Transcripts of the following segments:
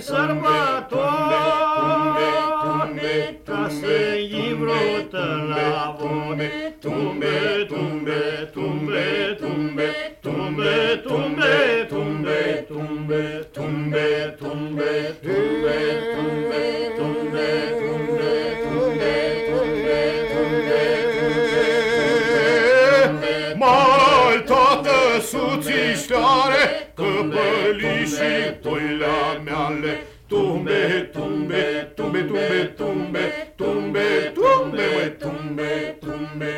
hândii sărbători, ca să-i vrotă la vone. Tumbe, tumbe, tumbe, tumbe, tumbe, tumbe, tumbe, tumbe, tumbe, tumbe, tumbe, tumbe, tumbe, suțișoare, căpălii și toilea meale, Tumbe, tumbe, tumbe, tumbe, tumbe, tumbe, tumbe, măi, tumbe, tumbe,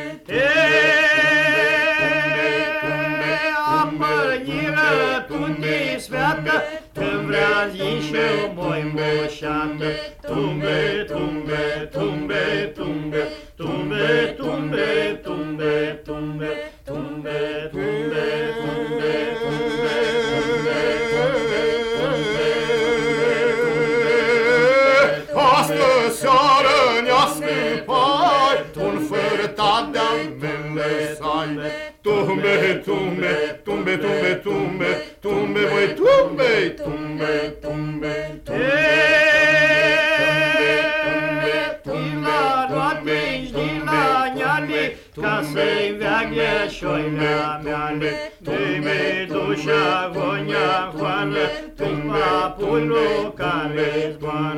Apărniră tunii sveată, Când vrea zi și moi moșată. Tumbe, tumbe, tumbe, tumbe, tumbe, tumbe, tumbe, tumbe, tumbe, tumbe, tumbe, tumbe, sărănească pai, un fărtat de-ai mele saime. Tumbe, tumbe, tumbe, tumbe, tumbe, tumbe, voi tumbe, tumbe, tumbe, tumbe. Ca să-i veagă șoimea mea, Dă-i dușa, vonia, foană, Tumba, pulul care zboară.